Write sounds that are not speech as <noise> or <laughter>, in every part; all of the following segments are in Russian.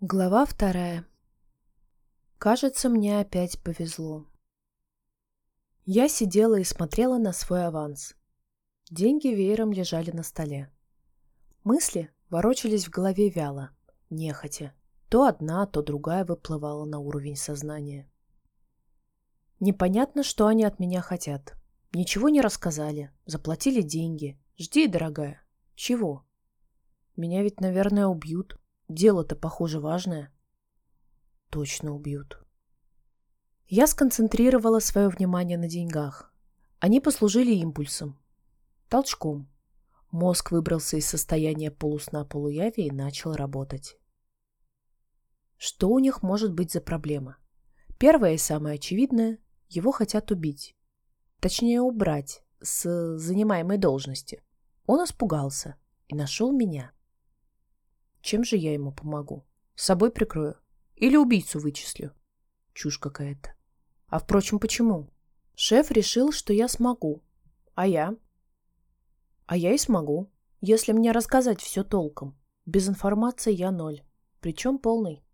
Глава вторая. Кажется, мне опять повезло. Я сидела и смотрела на свой аванс. Деньги веером лежали на столе. Мысли ворочались в голове вяло, нехотя. То одна, то другая выплывала на уровень сознания. Непонятно, что они от меня хотят. Ничего не рассказали, заплатили деньги. Жди, дорогая. Чего? Меня ведь, наверное, убьют. Дело-то, похоже, важное. Точно убьют. Я сконцентрировала свое внимание на деньгах. Они послужили импульсом, толчком. Мозг выбрался из состояния полусна-полуяви и начал работать. Что у них может быть за проблема? Первое и самое очевидное – его хотят убить. Точнее, убрать с занимаемой должности. Он испугался и нашел меня. Чем же я ему помогу? С собой прикрою? Или убийцу вычислю? Чушь какая-то. А впрочем, почему? Шеф решил, что я смогу. А я? А я и смогу, если мне рассказать все толком. Без информации я ноль. Причем полный.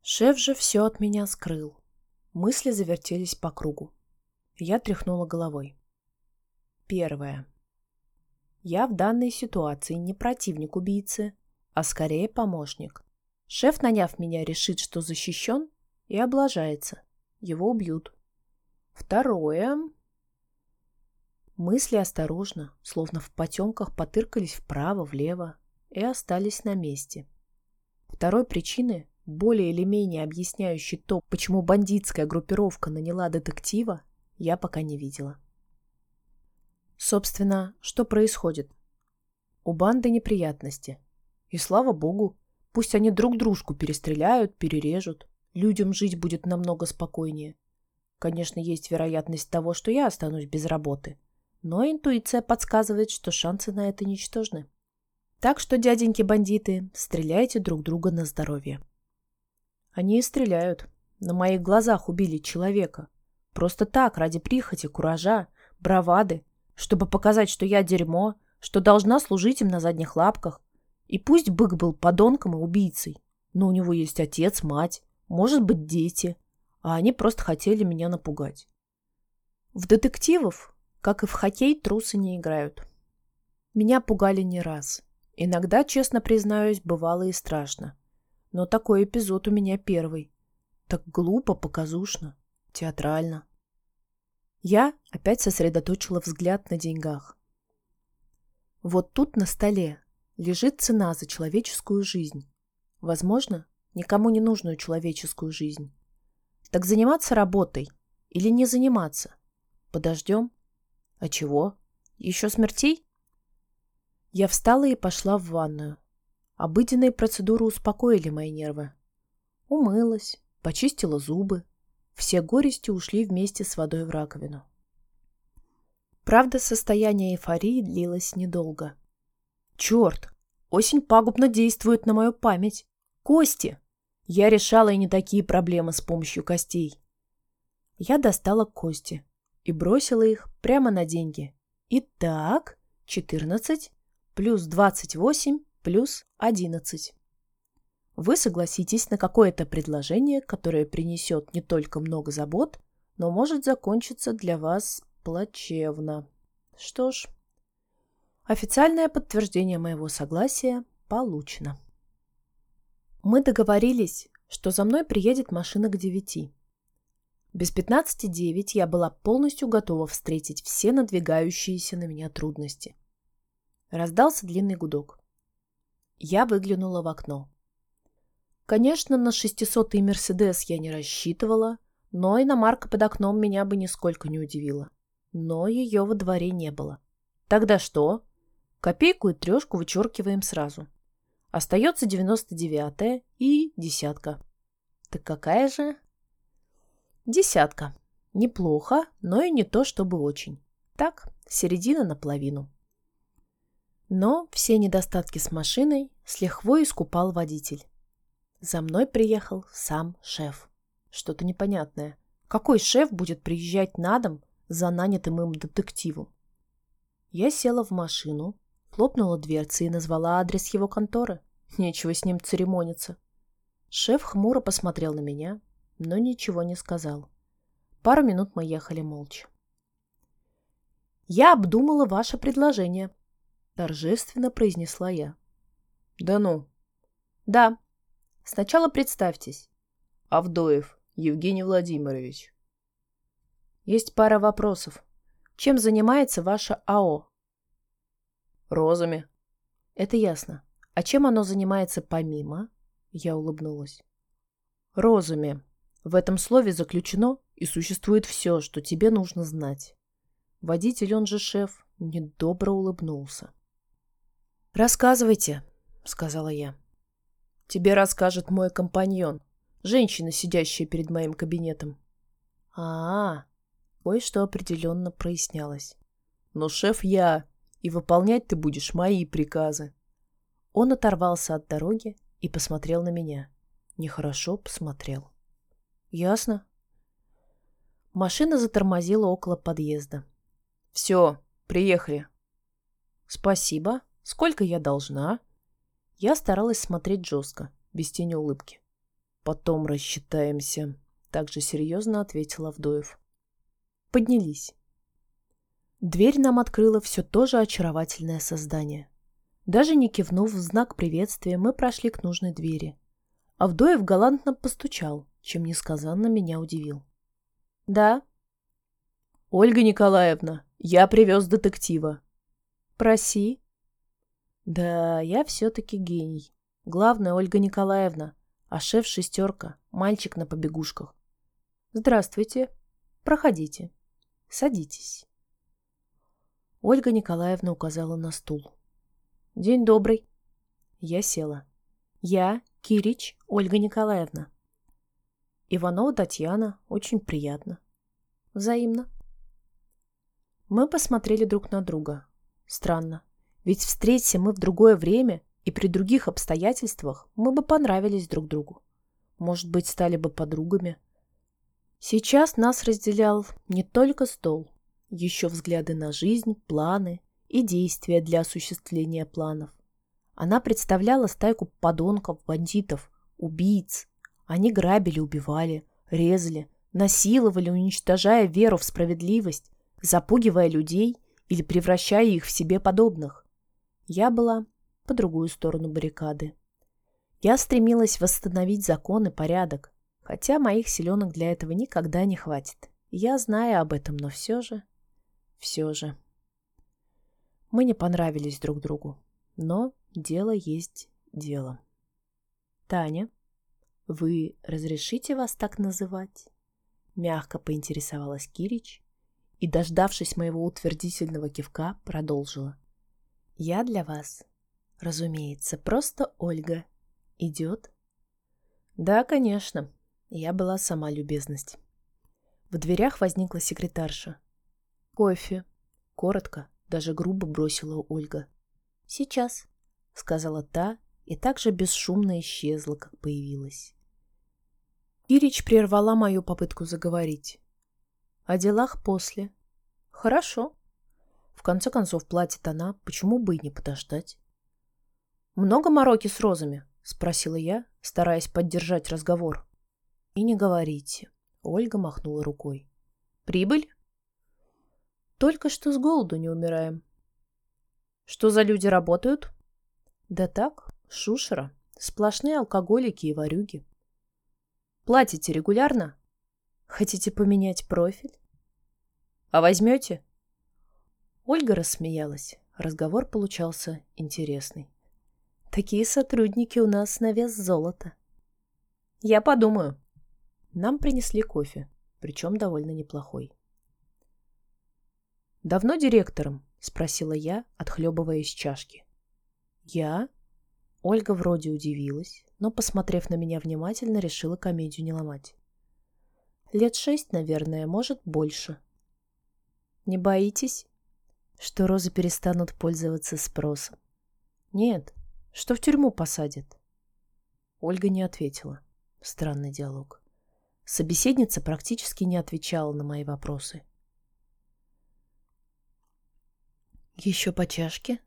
Шеф же все от меня скрыл. Мысли завертелись по кругу. Я тряхнула головой. Первое. Я в данной ситуации не противник убийцы, а скорее помощник. Шеф, наняв меня, решит, что защищен, и облажается. Его убьют. Второе. Мысли осторожно, словно в потемках, потыркались вправо-влево и остались на месте. Второй причины, более или менее объясняющей то, почему бандитская группировка наняла детектива, я пока не видела. Собственно, что происходит? У банды неприятности – и слава богу, пусть они друг дружку перестреляют, перережут. Людям жить будет намного спокойнее. Конечно, есть вероятность того, что я останусь без работы. Но интуиция подсказывает, что шансы на это ничтожны. Так что, дяденьки-бандиты, стреляйте друг друга на здоровье. Они и стреляют. На моих глазах убили человека. Просто так, ради прихоти, куража, бравады, чтобы показать, что я дерьмо, что должна служить им на задних лапках, и пусть бык был подонком и убийцей, но у него есть отец, мать, может быть, дети, а они просто хотели меня напугать. В детективов, как и в хоккей, трусы не играют. Меня пугали не раз. Иногда, честно признаюсь, бывало и страшно. Но такой эпизод у меня первый. Так глупо, показушно, театрально. Я опять сосредоточила взгляд на деньгах. Вот тут на столе лежит цена за человеческую жизнь. Возможно, никому не нужную человеческую жизнь. Так заниматься работой или не заниматься? Подождем? А чего? Еще смертей? Я встала и пошла в ванную. Обыденные процедуры успокоили мои нервы. Умылась, почистила зубы. Все горести ушли вместе с водой в раковину. Правда, состояние эйфории длилось недолго. Черт! Осень пагубно действует на мою память. Кости! Я решала и не такие проблемы с помощью костей. Я достала кости и бросила их прямо на деньги. Итак, 14 плюс 28 плюс 11. Вы согласитесь на какое-то предложение, которое принесет не только много забот, но может закончиться для вас плачевно. Что ж, Официальное подтверждение моего согласия получено. Мы договорились, что за мной приедет машина к девяти. Без пятнадцати девять я была полностью готова встретить все надвигающиеся на меня трудности. Раздался длинный гудок. Я выглянула в окно. Конечно, на шестисотый Мерседес я не рассчитывала, но иномарка под окном меня бы нисколько не удивила. Но ее во дворе не было. Тогда что? Копейку и трешку вычеркиваем сразу. Остается девяносто девятая и десятка. Так какая же? Десятка. Неплохо, но и не то, чтобы очень. Так, середина наполовину. Но все недостатки с машиной с лихвой искупал водитель. За мной приехал сам шеф. Что-то непонятное. Какой шеф будет приезжать на дом за нанятым им детективом? Я села в машину, хлопнула дверцы и назвала адрес его конторы. Нечего с ним церемониться. Шеф хмуро посмотрел на меня, но ничего не сказал. Пару минут мы ехали молча. «Я обдумала ваше предложение», — торжественно произнесла я. «Да ну?» «Да. Сначала представьтесь». «Авдоев Евгений Владимирович». «Есть пара вопросов. Чем занимается ваше АО?» «Розами». «Это ясно. А чем оно занимается помимо?» Я улыбнулась. «Розами. В этом слове заключено и существует все, что тебе нужно знать». Водитель, он же шеф, недобро улыбнулся. «Рассказывайте», — сказала я. «Тебе расскажет мой компаньон, женщина, сидящая перед моим кабинетом». «А-а-а», кое-что определенно прояснялось. «Но шеф я, и выполнять ты будешь мои приказы». Он оторвался от дороги и посмотрел на меня. Нехорошо посмотрел. «Ясно». Машина затормозила около подъезда. «Все, приехали». «Спасибо. Сколько я должна?» Я старалась смотреть жестко, без тени улыбки. «Потом рассчитаемся», — также серьезно ответил Авдоев. Поднялись. Дверь нам открыло все то же очаровательное создание. Даже не кивнув в знак приветствия, мы прошли к нужной двери. Авдоев галантно постучал, чем несказанно меня удивил. «Да?» «Ольга Николаевна, я привез детектива». «Проси». «Да, я все-таки гений. Главное, Ольга Николаевна, а шеф шестерка, мальчик на побегушках. Здравствуйте. Проходите. Садитесь». Ольга Николаевна указала на стул. «День добрый». Я села. «Я Кирич Ольга Николаевна». «Иванова Татьяна. Очень приятно». «Взаимно». Мы посмотрели друг на друга. Странно. Ведь встреться мы в другое время и при других обстоятельствах мы бы понравились друг другу. Может быть, стали бы подругами. Сейчас нас разделял не только стол, еще взгляды на жизнь, планы и действия для осуществления планов. Она представляла стайку подонков, бандитов, убийц. Они грабили, убивали, резали, насиловали, уничтожая веру в справедливость, запугивая людей или превращая их в себе подобных. Я была по другую сторону баррикады. Я стремилась восстановить закон и порядок, хотя моих силенок для этого никогда не хватит. Я знаю об этом, но все же, все же. Мы не понравились друг другу, но дело есть дело. Таня, вы разрешите вас так называть? Мягко поинтересовалась Кирич, и, дождавшись моего утвердительного кивка, продолжила. «Я для вас, разумеется, просто Ольга. Идет?» «Да, конечно». Я была сама любезность. В дверях возникла секретарша. «Кофе». Коротко, даже грубо бросила Ольга. «Сейчас», — сказала та и так же бесшумно исчезла, как появилась. Ирич прервала мою попытку заговорить. О делах после. Хорошо. В конце концов, платит она, почему бы и не подождать? Много мороки с розами? Спросила я, стараясь поддержать разговор. И не говорите. Ольга махнула рукой. Прибыль? Только что с голоду не умираем. Что за люди работают? Да так, шушера. Сплошные алкоголики и ворюги. Платите регулярно? Хотите поменять профиль? А возьмете? Ольга рассмеялась. Разговор получался интересный. Такие сотрудники у нас на вес золота. Я подумаю. Нам принесли кофе, причем довольно неплохой. «Давно директором?» — спросила я, отхлебывая из чашки. «Я?» Ольга вроде удивилась, но, посмотрев на меня внимательно, решила комедию не ломать. «Лет шесть, наверное, может, больше», не боитесь, что розы перестанут пользоваться спросом? Нет, что в тюрьму посадят. Ольга не ответила. Странный диалог. Собеседница практически не отвечала на мои вопросы. Еще по чашке?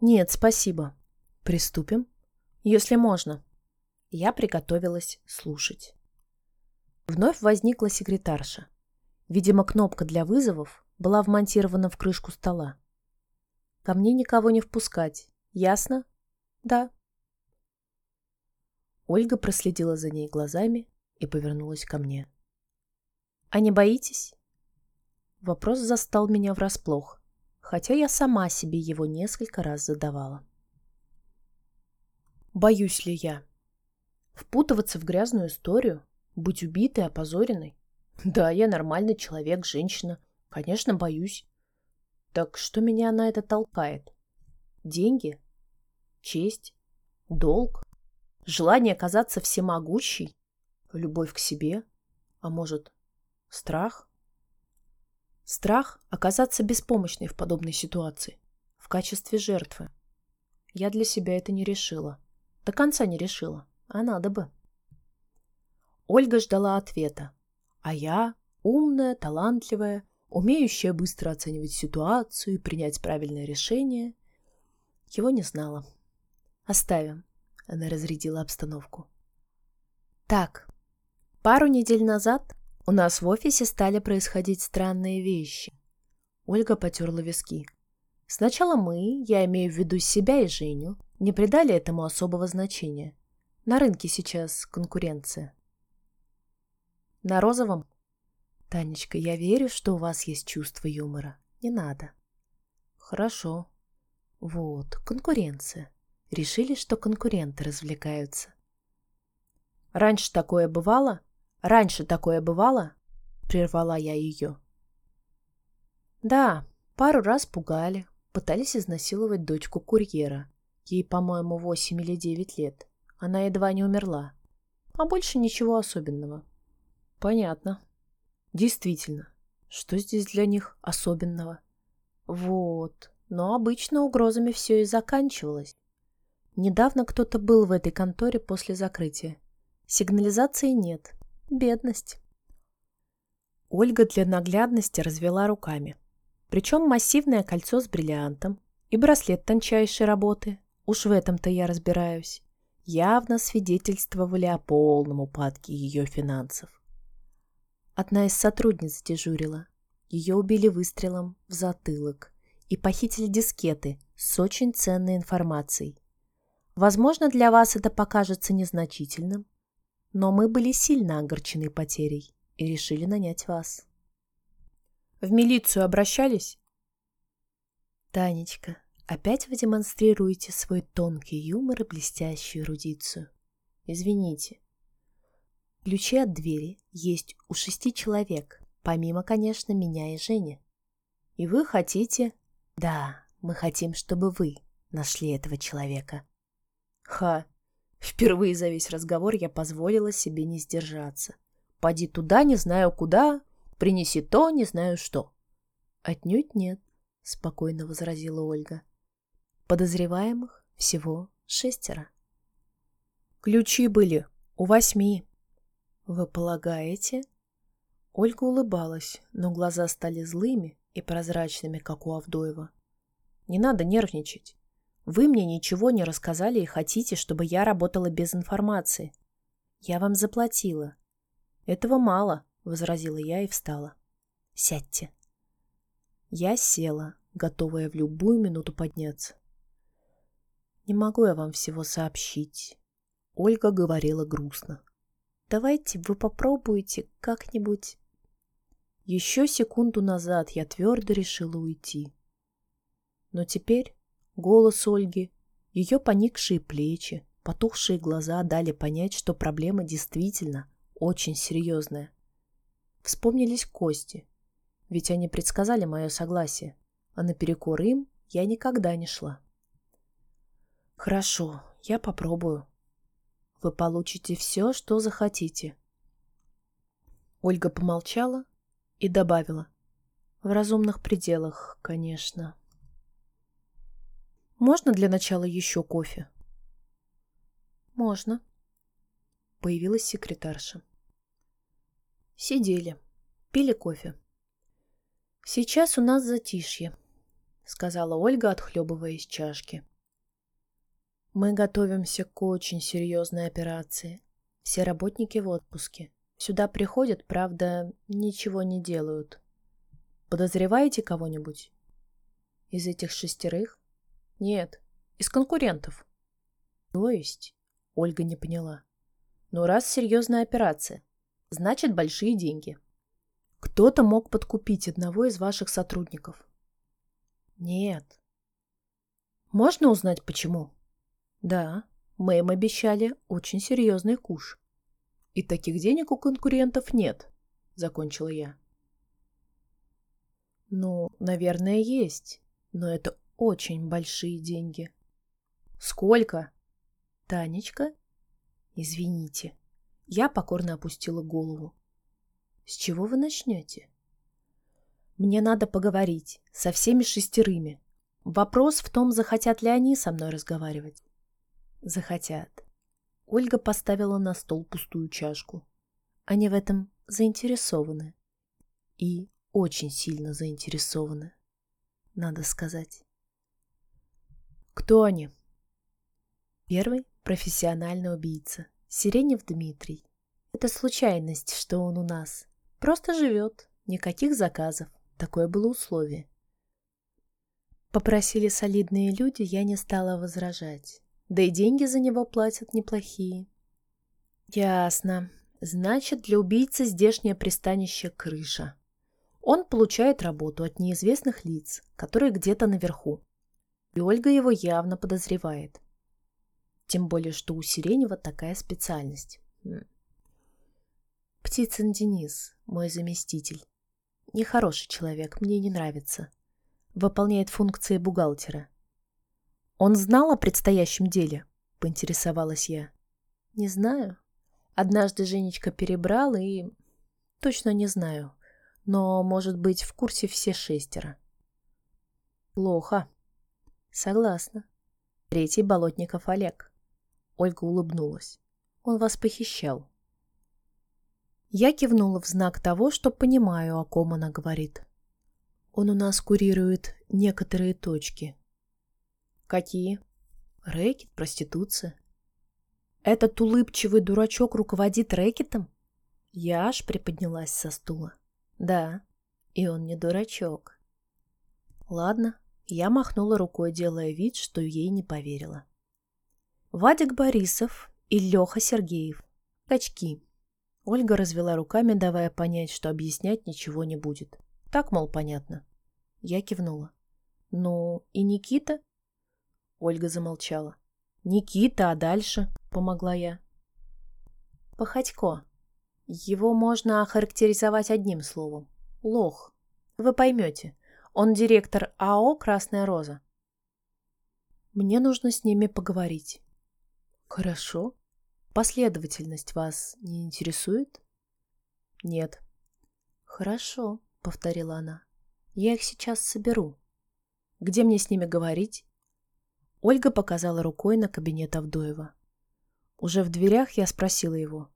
Нет, спасибо. Приступим? Если можно. Я приготовилась слушать. Вновь возникла секретарша. Видимо, кнопка для вызовов была вмонтирована в крышку стола. Ко мне никого не впускать. Ясно? Да. Ольга проследила за ней глазами и повернулась ко мне. «А не боитесь?» Вопрос застал меня врасплох, хотя я сама себе его несколько раз задавала. Боюсь ли я? Впутываться в грязную историю? Быть убитой, опозоренной? <laughs> Да, я нормальный человек, женщина. Конечно, боюсь. Так что меня на это толкает? Деньги? Честь? Долг? Желание казаться всемогущей? Любовь к себе? А может, страх? Страх оказаться беспомощной в подобной ситуации, в качестве жертвы. Я для себя это не решила. До конца не решила, а надо бы. Ольга ждала ответа, а я, умная, талантливая, умеющая быстро оценивать ситуацию и принять правильное решение, его не знала. Оставим. Она разрядила обстановку. Так, пару недель назад у нас в офисе стали происходить странные вещи. Ольга потерла виски. Сначала мы, я имею в виду себя и Женю, не придали этому особого значения. На рынке сейчас конкуренция. На розовом? Танечка, я верю, что у вас есть чувство юмора. Не надо. Хорошо. Вот, конкуренция. Решили, что конкуренты развлекаются. Раньше такое бывало? Раньше такое бывало? Прервала я ее. Да, пару раз пугали, пытались изнасиловать дочку курьера. Ей, по-моему, восемь или девять лет. Она едва не умерла. А больше ничего особенного. Понятно. Действительно, что здесь для них особенного? Вот. Но обычно угрозами все и заканчивалось. Недавно кто-то был в этой конторе после закрытия. Сигнализации нет. Бедность. Ольга для наглядности развела руками. Причем массивное кольцо с бриллиантом и браслет тончайшей работы, уж в этом-то я разбираюсь, явно свидетельствовали о полном упадке ее финансов. Одна из сотрудниц дежурила. Ее убили выстрелом в затылок и похитили дискеты с очень ценной информацией. Возможно, для вас это покажется незначительным, но мы были сильно огорчены потерей и решили нанять вас. В милицию обращались? Танечка, опять вы демонстрируете свой тонкий юмор и блестящую эрудицию. Извините, Ключи от двери есть у шести человек, помимо, конечно, меня и Жени. И вы хотите... Да, мы хотим, чтобы вы нашли этого человека. Ха! Впервые за весь разговор я позволила себе не сдержаться. Поди туда, не знаю куда, принеси то, не знаю что. Отнюдь нет, спокойно возразила Ольга. Подозреваемых всего шестеро. Ключи были у восьми, «Вы полагаете?» Ольга улыбалась, но глаза стали злыми и прозрачными, как у Авдоева. «Не надо нервничать. Вы мне ничего не рассказали и хотите, чтобы я работала без информации. Я вам заплатила». «Этого мало», — возразила я и встала. «Сядьте». Я села, готовая в любую минуту подняться. «Не могу я вам всего сообщить», — Ольга говорила грустно. Давайте вы попробуете как-нибудь. Еще секунду назад я твердо решила уйти. Но теперь голос Ольги, ее поникшие плечи, потухшие глаза дали понять, что проблема действительно очень серьезная. Вспомнились кости, ведь они предсказали мое согласие, а наперекор им я никогда не шла. Хорошо, я попробую, вы получите все, что захотите. Ольга помолчала и добавила. В разумных пределах, конечно. Можно для начала еще кофе? Можно. Появилась секретарша. Сидели, пили кофе. Сейчас у нас затишье, сказала Ольга, отхлебывая из чашки. Мы готовимся к очень серьезной операции. Все работники в отпуске. Сюда приходят, правда, ничего не делают. Подозреваете кого-нибудь? Из этих шестерых? Нет, из конкурентов. То есть? Ольга не поняла. Ну, раз серьезная операция, значит большие деньги. Кто-то мог подкупить одного из ваших сотрудников. Нет. Можно узнать, почему? Да, мы им обещали очень серьезный куш. И таких денег у конкурентов нет, закончила я. Ну, наверное, есть, но это очень большие деньги. Сколько? Танечка? Извините. Я покорно опустила голову. С чего вы начнете? Мне надо поговорить со всеми шестерыми. Вопрос в том, захотят ли они со мной разговаривать. Захотят. Ольга поставила на стол пустую чашку. Они в этом заинтересованы. И очень сильно заинтересованы, надо сказать. Кто они? Первый – профессиональный убийца. Сиренев Дмитрий. Это случайность, что он у нас. Просто живет. Никаких заказов. Такое было условие. Попросили солидные люди, я не стала возражать. Да и деньги за него платят неплохие. Ясно. Значит, для убийцы здешнее пристанище крыша. Он получает работу от неизвестных лиц, которые где-то наверху. И Ольга его явно подозревает. Тем более, что у Сиренева такая специальность. Птицын Денис, мой заместитель. Нехороший человек, мне не нравится. Выполняет функции бухгалтера. Он знал о предстоящем деле? Поинтересовалась я. Не знаю. Однажды Женечка перебрал и... Точно не знаю. Но, может быть, в курсе все шестеро. Плохо. Согласна. Третий Болотников Олег. Ольга улыбнулась. Он вас похищал. Я кивнула в знак того, что понимаю, о ком она говорит. Он у нас курирует некоторые точки. Какие? Рэкет, проституция. Этот улыбчивый дурачок руководит рэкетом? Я аж приподнялась со стула. Да, и он не дурачок. Ладно, я махнула рукой, делая вид, что ей не поверила. Вадик Борисов и Леха Сергеев. Качки. Ольга развела руками, давая понять, что объяснять ничего не будет. Так, мол, понятно. Я кивнула. Ну, и Никита? Ольга замолчала. Никита, а дальше? Помогла я. Походько. Его можно охарактеризовать одним словом. Лох. Вы поймете. Он директор АО «Красная роза». Мне нужно с ними поговорить. Хорошо. Последовательность вас не интересует? Нет. Хорошо, повторила она. Я их сейчас соберу. Где мне с ними говорить? Ольга показала рукой на кабинет Авдоева. Уже в дверях я спросила его.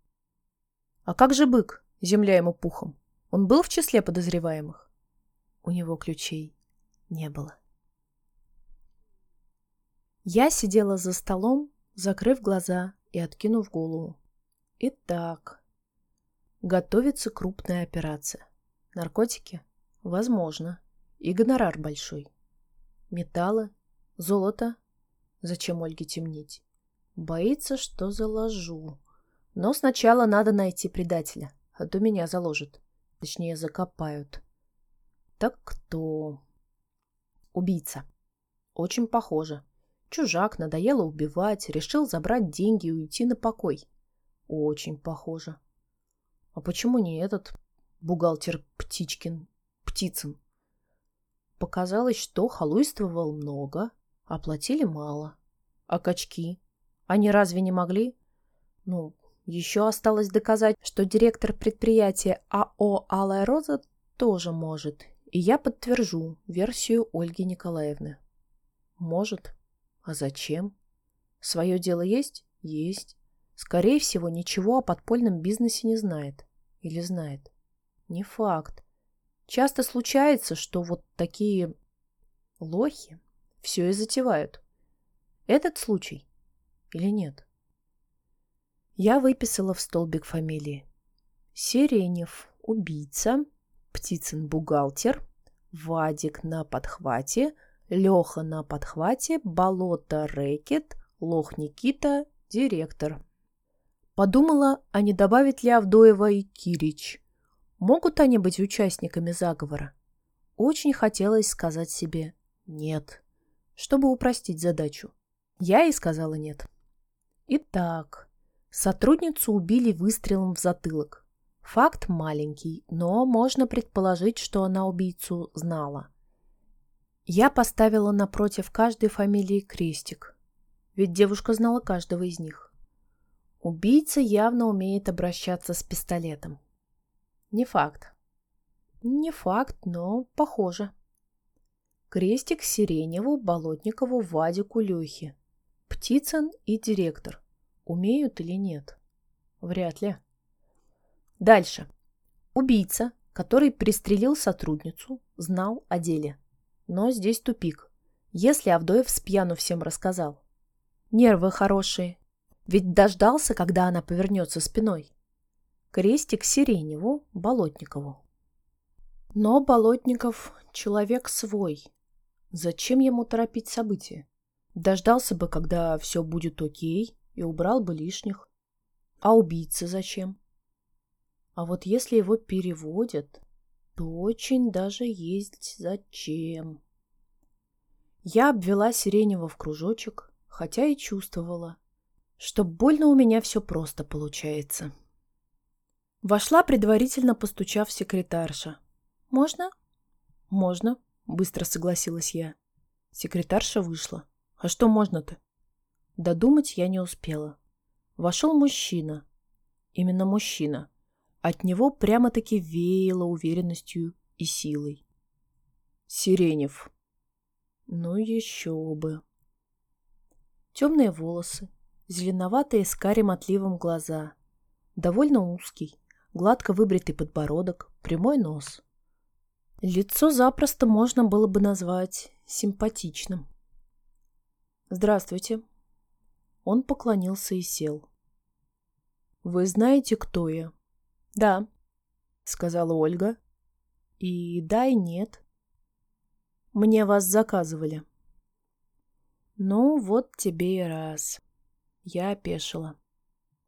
А как же бык, земля ему пухом? Он был в числе подозреваемых? У него ключей не было. Я сидела за столом, закрыв глаза и откинув голову. Итак, готовится крупная операция. Наркотики? Возможно. И гонорар большой. Металлы? Золото? Зачем Ольге темнить? Боится, что заложу. Но сначала надо найти предателя, а то меня заложат. Точнее, закопают. Так кто? Убийца. Очень похоже. Чужак, надоело убивать, решил забрать деньги и уйти на покой. Очень похоже. А почему не этот бухгалтер Птичкин, Птицын? Показалось, что халуйствовал много, а платили мало. А качки? Они разве не могли? Ну, еще осталось доказать, что директор предприятия АО «Алая роза» тоже может. И я подтвержу версию Ольги Николаевны. Может. А зачем? Свое дело есть? Есть. Скорее всего, ничего о подпольном бизнесе не знает. Или знает. Не факт. Часто случается, что вот такие лохи все и затевают. Этот случай или нет? Я выписала в столбик фамилии. Сиренев – убийца, Птицын – бухгалтер, Вадик на подхвате, Леха на подхвате, Болото – рэкет, Лох Никита – директор. Подумала, а не добавить ли Авдоева и Кирич. Могут они быть участниками заговора? Очень хотелось сказать себе «нет», чтобы упростить задачу. Я и сказала «нет». Итак, сотрудницу убили выстрелом в затылок. Факт маленький, но можно предположить, что она убийцу знала. Я поставила напротив каждой фамилии крестик, ведь девушка знала каждого из них. Убийца явно умеет обращаться с пистолетом. Не факт. Не факт, но похоже. Крестик Сиреневу, Болотникову, Вадику, Лехе. Птицын и директор. Умеют или нет? Вряд ли. Дальше. Убийца, который пристрелил сотрудницу, знал о деле. Но здесь тупик. Если Авдоев с всем рассказал. Нервы хорошие, ведь дождался, когда она повернется спиной. Крестик Сиреневу, Болотникову. Но Болотников — человек свой. Зачем ему торопить события? Дождался бы, когда все будет окей, и убрал бы лишних. А убийца зачем? А вот если его переводят, то очень даже есть зачем. Я обвела Сиренева в кружочек, хотя и чувствовала, что больно у меня все просто получается. Вошла, предварительно постучав секретарша. «Можно?» «Можно», — быстро согласилась я. Секретарша вышла. «А что можно-то?» Додумать я не успела. Вошел мужчина. Именно мужчина. От него прямо-таки веяло уверенностью и силой. Сиренев. Ну еще бы. Темные волосы, зеленоватые с карим отливом глаза, довольно узкий, гладко выбритый подбородок, прямой нос. Лицо запросто можно было бы назвать симпатичным. «Здравствуйте». Он поклонился и сел. «Вы знаете, кто я?» «Да», — сказала Ольга. «И да, и нет». «Мне вас заказывали». «Ну, вот тебе и раз». Я опешила.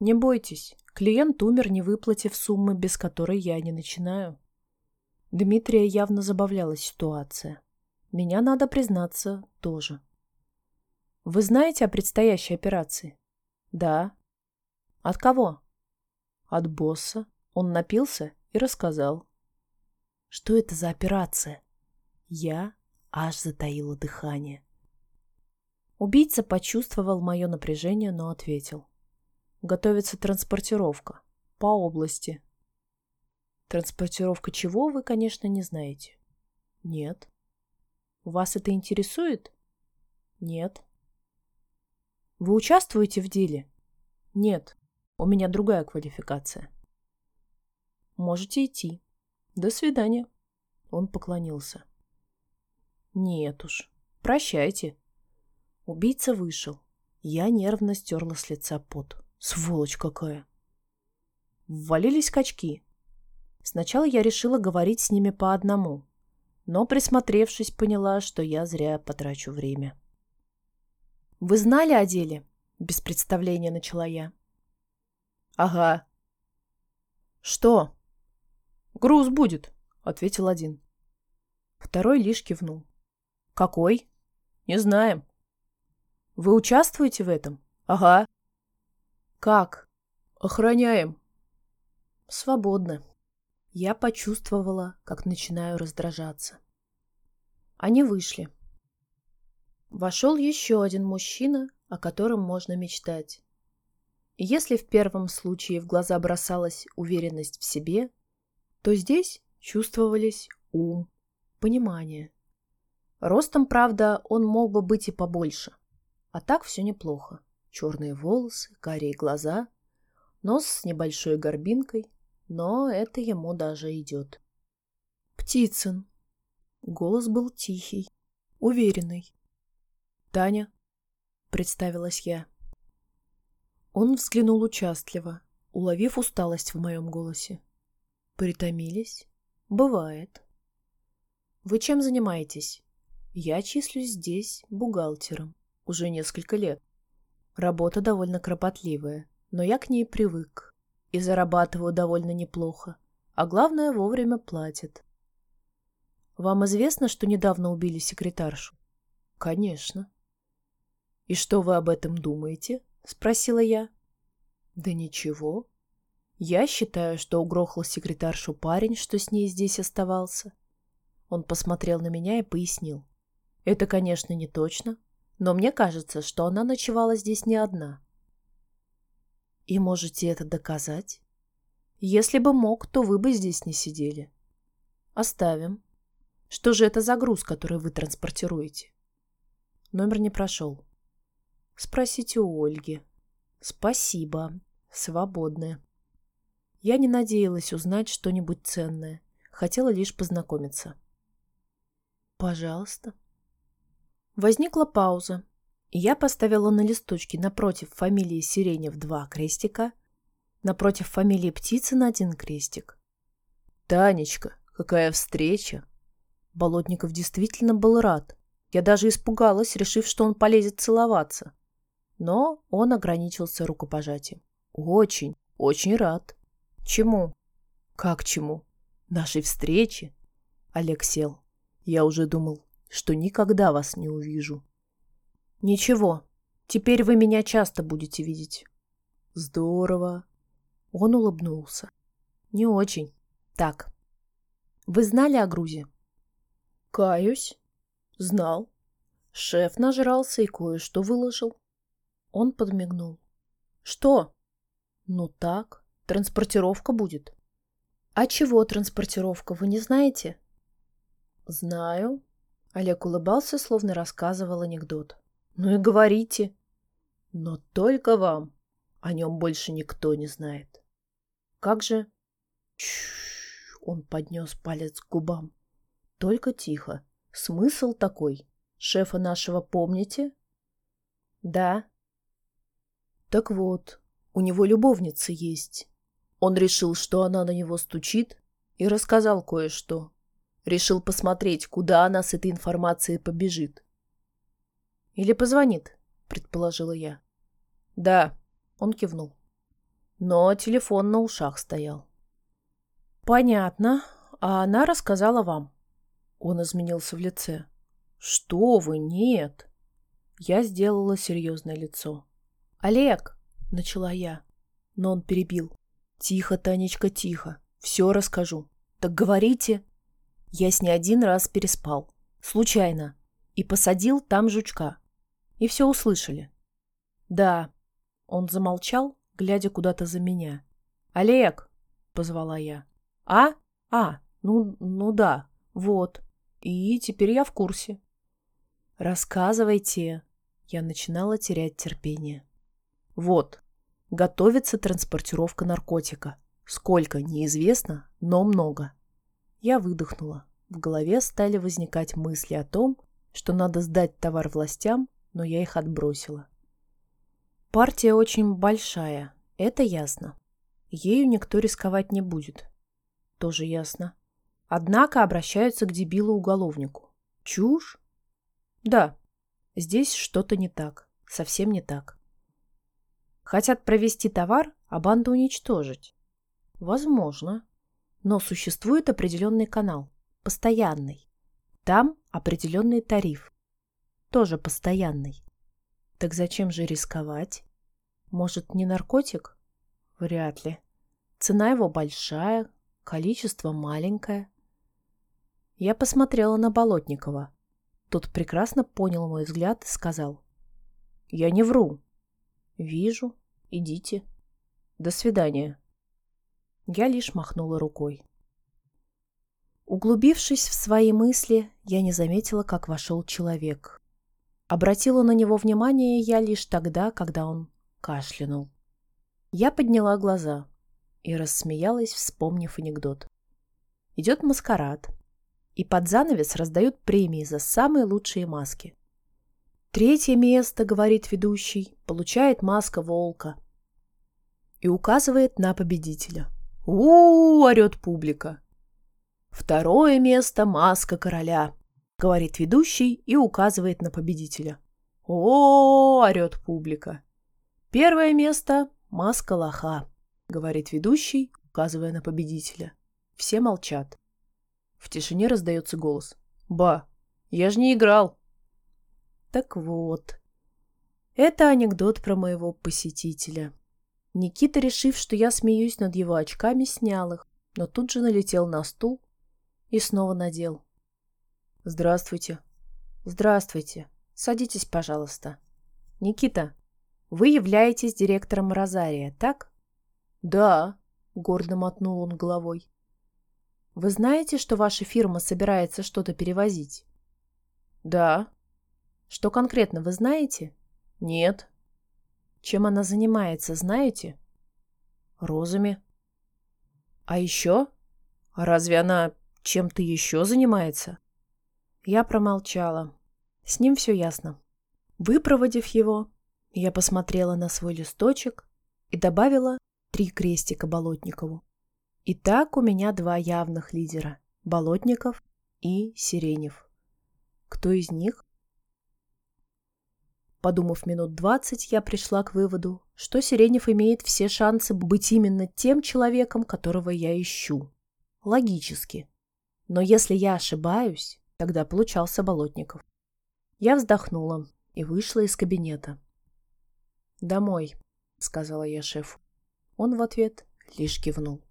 «Не бойтесь, клиент умер, не выплатив суммы, без которой я не начинаю». Дмитрия явно забавляла ситуация. Меня, надо признаться, тоже. «Вы знаете о предстоящей операции?» «Да». «От кого?» «От босса. Он напился и рассказал». «Что это за операция?» Я аж затаила дыхание. Убийца почувствовал мое напряжение, но ответил. Готовится транспортировка. По области. Транспортировка чего, вы, конечно, не знаете. Нет. Вас это интересует? Нет. Вы участвуете в деле? Нет. У меня другая квалификация. Можете идти. До свидания. Он поклонился. Нет уж. Прощайте. Убийца вышел. Я нервно стерла с лица пот. Сволочь какая! Ввалились качки. Сначала я решила говорить с ними по одному, но, присмотревшись, поняла, что я зря потрачу время. «Вы знали о деле?» — без представления начала я. «Ага». «Что?» «Груз будет», — ответил один. Второй лишь кивнул. «Какой?» «Не знаем». Вы участвуете в этом? Ага. Как? Охраняем. Свободно. Я почувствовала, как начинаю раздражаться. Они вышли. Вошел еще один мужчина, о котором можно мечтать. Если в первом случае в глаза бросалась уверенность в себе, то здесь чувствовались ум, понимание. Ростом, правда, он мог бы быть и побольше – а так все неплохо. Черные волосы, карие глаза, нос с небольшой горбинкой, но это ему даже идет. Птицын. Голос был тихий, уверенный. «Таня», — представилась я. Он взглянул участливо, уловив усталость в моем голосе. Притомились? Бывает. Вы чем занимаетесь? Я числюсь здесь бухгалтером уже несколько лет. Работа довольно кропотливая, но я к ней привык и зарабатываю довольно неплохо, а главное, вовремя платят. Вам известно, что недавно убили секретаршу? Конечно. И что вы об этом думаете? Спросила я. Да ничего. Я считаю, что угрохал секретаршу парень, что с ней здесь оставался. Он посмотрел на меня и пояснил. Это, конечно, не точно, но мне кажется, что она ночевала здесь не одна. И можете это доказать? Если бы мог, то вы бы здесь не сидели. Оставим. Что же это за груз, который вы транспортируете? Номер не прошел. Спросите у Ольги. Спасибо. Свободны. Я не надеялась узнать что-нибудь ценное. Хотела лишь познакомиться. Пожалуйста. Возникла пауза, я поставила на листочке напротив фамилии Сиренев два крестика, напротив фамилии Птицын один крестик. «Танечка, какая встреча!» Болотников действительно был рад. Я даже испугалась, решив, что он полезет целоваться. Но он ограничился рукопожатием. «Очень, очень рад». «Чему?» «Как чему?» «Нашей встрече». Олег сел. Я уже думал, что никогда вас не увижу. Ничего, теперь вы меня часто будете видеть. Здорово. Он улыбнулся. Не очень. Так. Вы знали о грузе? Каюсь. Знал. Шеф нажрался и кое-что выложил. Он подмигнул. Что? Ну так, транспортировка будет. А чего транспортировка, вы не знаете? Знаю. Олег улыбался, словно рассказывал анекдот. «Ну и говорите». «Но только вам. О нем больше никто не знает». «Как же?» Он поднес палец к губам. «Только тихо. Смысл такой. Шефа нашего помните?» «Да». «Так вот, у него любовница есть. Он решил, что она на него стучит, и рассказал кое-что. Решил посмотреть, куда она с этой информацией побежит. «Или позвонит», — предположила я. «Да», — он кивнул. Но телефон на ушах стоял. «Понятно. А она рассказала вам». Он изменился в лице. «Что вы, нет!» Я сделала серьезное лицо. «Олег!» — начала я. Но он перебил. «Тихо, Танечка, тихо. Все расскажу. Так говорите!» Я с ней один раз переспал. Случайно. И посадил там жучка. И все услышали. Да. Он замолчал, глядя куда-то за меня. «Олег!» — позвала я. «А? А, ну, ну да, вот. И теперь я в курсе». «Рассказывайте». Я начинала терять терпение. «Вот. Готовится транспортировка наркотика. Сколько, неизвестно, но много. Я выдохнула. В голове стали возникать мысли о том, что надо сдать товар властям, но я их отбросила. Партия очень большая, это ясно. Ею никто рисковать не будет. Тоже ясно. Однако обращаются к дебилу-уголовнику. Чушь? Да, здесь что-то не так. Совсем не так. Хотят провести товар, а банду уничтожить. Возможно. Но существует определенный канал, постоянный. Там определенный тариф, тоже постоянный. Так зачем же рисковать? Может, не наркотик? Вряд ли. Цена его большая, количество маленькое. Я посмотрела на Болотникова. Тот прекрасно понял мой взгляд и сказал. «Я не вру». «Вижу. Идите. До свидания». Я лишь махнула рукой. Углубившись в свои мысли, я не заметила, как вошел человек. Обратила на него внимание я лишь тогда, когда он кашлянул. Я подняла глаза и рассмеялась, вспомнив анекдот. Идет маскарад, и под занавес раздают премии за самые лучшие маски. Третье место, говорит ведущий, получает маска волка, и указывает на победителя. у, -у, -у орет публика. «Второе место — маска короля», — говорит ведущий и указывает на победителя. о, -о, -о орет публика. «Первое место — маска лоха», — говорит ведущий, указывая на победителя. Все молчат. В тишине раздается голос. «Ба, я же не играл!» Так вот, это анекдот про моего посетителя. Никита, решив, что я смеюсь над его очками, снял их, но тут же налетел на стул и снова надел. «Здравствуйте». «Здравствуйте. Садитесь, пожалуйста». «Никита, вы являетесь директором Розария, так?» «Да», — гордо мотнул он головой. «Вы знаете, что ваша фирма собирается что-то перевозить?» «Да». «Что конкретно вы знаете?» «Нет». Чем она занимается, знаете? Розами. А еще? Разве она чем-то еще занимается? Я промолчала. С ним все ясно. Выпроводив его, я посмотрела на свой листочек и добавила три крестика Болотникову. Итак, у меня два явных лидера – Болотников и Сиренев. Кто из них? Подумав минут двадцать, я пришла к выводу, что Сиренев имеет все шансы быть именно тем человеком, которого я ищу. Логически. Но если я ошибаюсь, тогда получался Болотников. Я вздохнула и вышла из кабинета. «Домой», — сказала я шефу. Он в ответ лишь кивнул.